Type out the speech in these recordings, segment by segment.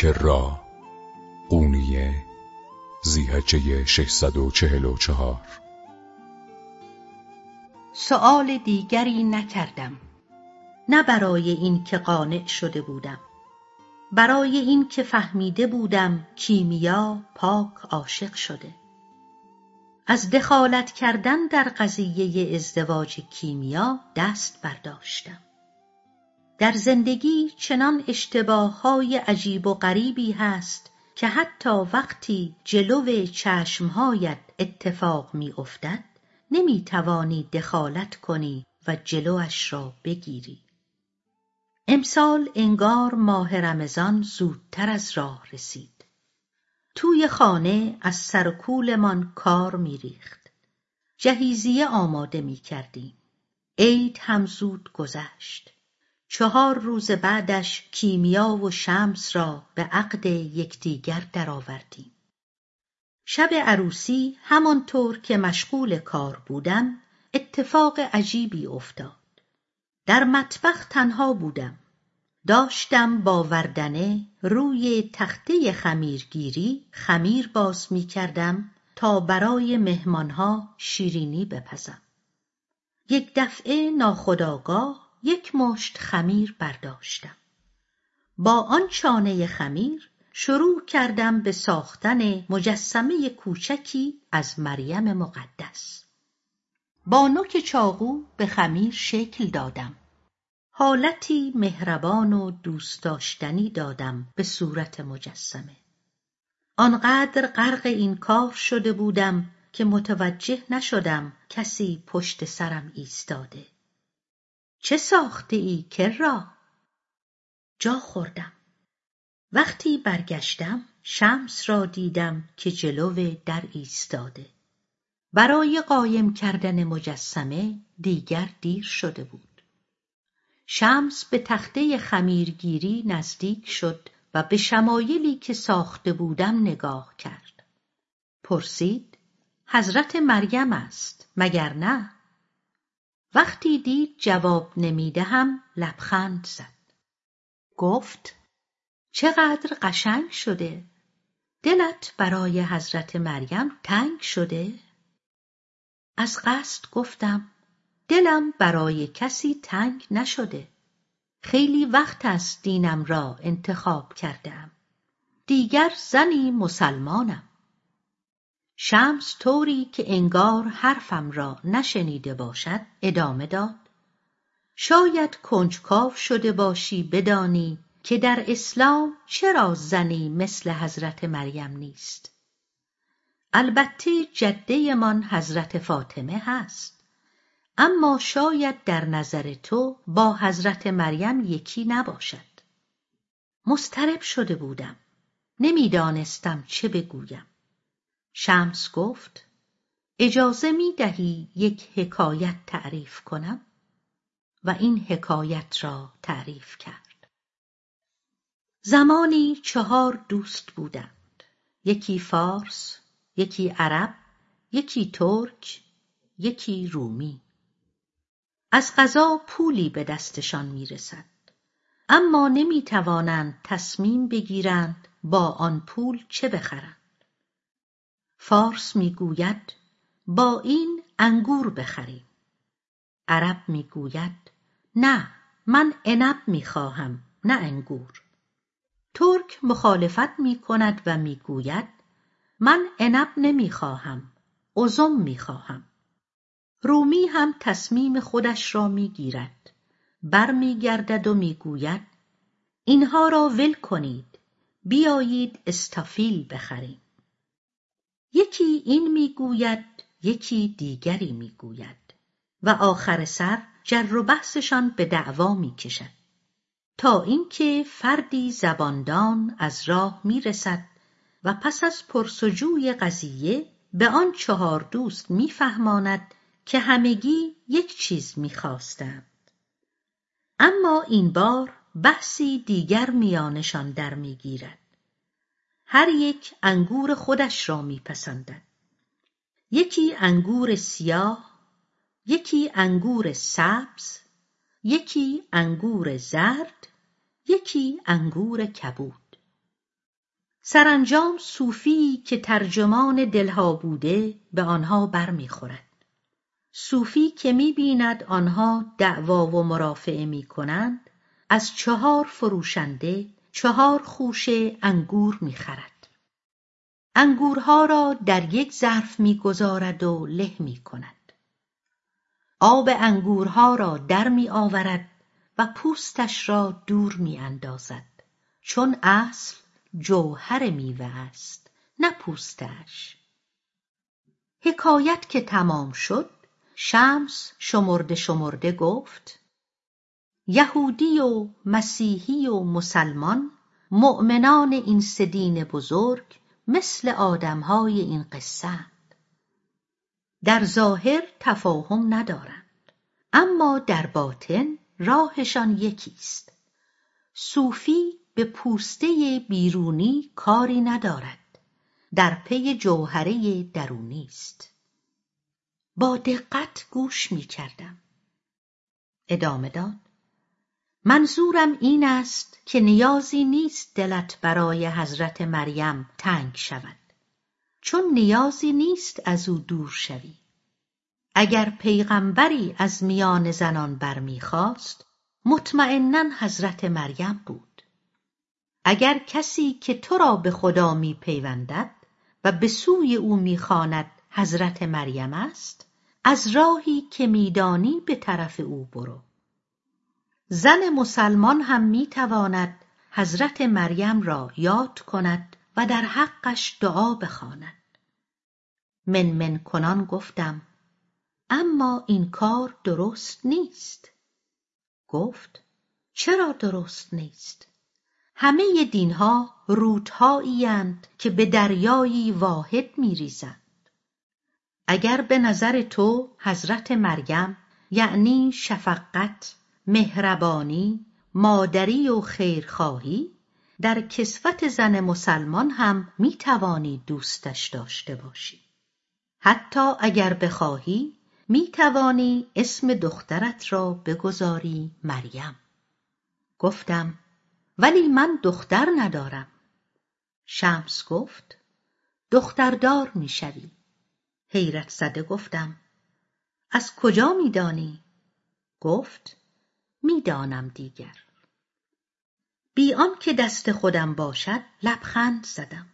کرا قونیه زیهجه 644 سوال دیگری نکردم. نه برای این که قانع شده بودم. برای این که فهمیده بودم کیمیا پاک عاشق شده. از دخالت کردن در قضیه ازدواج کیمیا دست برداشتم. در زندگی چنان اشتباههای عجیب و غریبی هست که حتی وقتی جلو چشمهایت اتفاق می افتد نمی دخالت کنی و جلوش را بگیری. امسال انگار ماه رمضان زودتر از راه رسید. توی خانه از سر کولمان کار میریخت. جهیزیه آماده می کردیم عید هم زود گذشت. چهار روز بعدش کیمیا و شمس را به عقد یکدیگر درآوردیم. شب عروسی همانطور که مشغول کار بودم اتفاق عجیبی افتاد. در مطبخ تنها بودم. داشتم با وردنه روی تخته خمیرگیری خمیر باز می کردم تا برای مهمانها شیرینی بپزم. یک دفعه ناخداگاه یک مشت خمیر برداشتم. با آن چانه خمیر شروع کردم به ساختن مجسمه کوچکی از مریم مقدس. با نوک چاقو به خمیر شکل دادم. حالتی مهربان و دوست داشتنی دادم به صورت مجسمه. آنقدر غرق این کار شده بودم که متوجه نشدم کسی پشت سرم ایستاده. چه ساخته ای کرا؟ جا خوردم. وقتی برگشتم شمس را دیدم که جلو در ایستاده. برای قایم کردن مجسمه دیگر دیر شده بود. شمس به تخته خمیرگیری نزدیک شد و به شمایلی که ساخته بودم نگاه کرد. پرسید حضرت مریم است مگر نه؟ وقتی دید جواب نمی‌دهم لبخند زد. گفت چقدر قشنگ شده. دلت برای حضرت مریم تنگ شده؟ از قصد گفتم دلم برای کسی تنگ نشده. خیلی وقت است دینم را انتخاب کردم. دیگر زنی مسلمانم. شمس طوری که انگار حرفم را نشنیده باشد ادامه داد. شاید کنجکاو شده باشی بدانی که در اسلام چرا زنی مثل حضرت مریم نیست. البته جدهمان حضرت فاطمه هست. اما شاید در نظر تو با حضرت مریم یکی نباشد. مضطرب شده بودم. نمی‌دانستم چه بگویم. شمس گفت اجازه می دهی یک حکایت تعریف کنم؟ و این حکایت را تعریف کرد. زمانی چهار دوست بودند. یکی فارس یکی عرب یکی ترک یکی رومی. از قضا پولی به دستشان می‌رسد اما نمی‌توانند تصمیم بگیرند با آن پول چه بخرند. فارس می‌گوید با این انگور بخریم. عرب می‌گوید نه من عنب می‌خواهم نه انگور. ترک مخالفت می‌کند و می‌گوید من عنب نمی‌خواهم ازم می‌خواهم. رومی هم تصمیم خودش را می‌گیرد. برمیگردد و می‌گوید اینها را ول کنید بیایید استافیل بخریم. یکی این می‌گوید یکی دیگری می‌گوید. و آخر سر جر و بحثشان به دعوا می‌کشد. تا اینکه فردی زباندان از راه می‌رسد و پس از پرسجوی قضیه به آن چهار دوست میفهماند که همگی یک چیز می‌خواستند. اما این بار بحثی دیگر میانشان در می‌گیرد. هر یک انگور خودش را میپسندد. یکی انگور سیاه یکی انگور سبز یکی انگور زرد یکی انگور کبود. سرانجام صوفی که ترجمان دلها بوده به آنها برمیخورد. صوفی که می‌بیند آنها دعوا و مرافعه می‌کنند از چهار فروشنده چهار خوشه انگور می‌خرد. انگورها را در یک ظرف می‌گذارد و له می‌کند. آب انگورها را در میآورد و پوستش را دور میاندازد. چون اصل جوهر میوه است نه پوستش. حکایت که تمام شد شمس شمرده شمرده گفت یهودی و مسیحی و مسلمان مؤمنان این سه بزرگ مثل آدمهای این قصه در ظاهر تفاهم ندارند اما در باطن راهشان یکیست صوفی به پوسته بیرونی کاری ندارد در پی جوهره درونی است. با دقت گوش می کردم ادامه داد. منظورم این است که نیازی نیست دلت برای حضرت مریم تنگ شود. چون نیازی نیست از او دور شوی. اگر پیغمبری از میان زنان برمیخواست مطمئنا حضرت مریم بود. اگر کسی که تو را به خدا میپیوندد و به سوی او می‌خواند حضرت مریم است از راهی که میدانی به طرف او برو. زن مسلمان هم می‌تواند حضرت مریم را یاد کند و در حقش دعا بخواند. من من کنان گفتم اما این کار درست نیست. گفت چرا درست نیست؟ همه دینها رودهایی که به دریایی واحد میریزند. اگر به نظر تو حضرت مریم یعنی شفقت مهربانی مادری و خیرخواهی در کسوت زن مسلمان هم می‌توانی دوستش داشته باشی. حتی اگر بخواهی می‌توانی اسم دخترت را بگذاری مریم. گفتم ولی من دختر ندارم. شمس گفت دختردار می‌شوی. حیرت زده گفتم از کجا میدانی؟ گفت می‌دانم دیگر. بی آنکه دست خودم باشد لبخند زدم.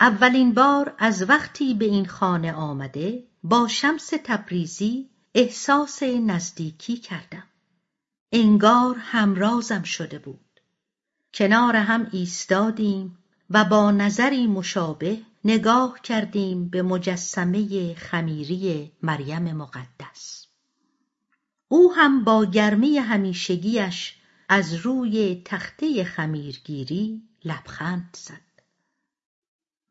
اولین بار از وقتی به این خانه آمده با شمس تبریزی احساس نزدیکی کردم. انگار همرازم شده بود. کنار هم ایستادیم و با نظری مشابه نگاه کردیم به مجسمه خمیری مریم مقدس. او هم با گرمی همیشگیش از روی تخته خمیرگیری لبخند زد.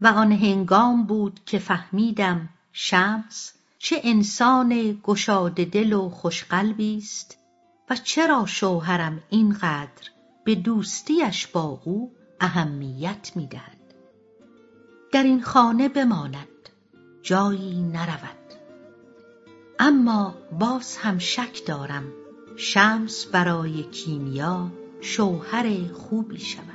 و آن هنگام بود که فهمیدم شمس چه انسان گشاده دل و خوشقلبی است و چرا شوهرم اینقدر به دوستیش با او اهمیت می‌دهد. در این خانه بماند جایی نرود. اما باز هم شک دارم. شمس برای کیمیا شوهر خوبی شود.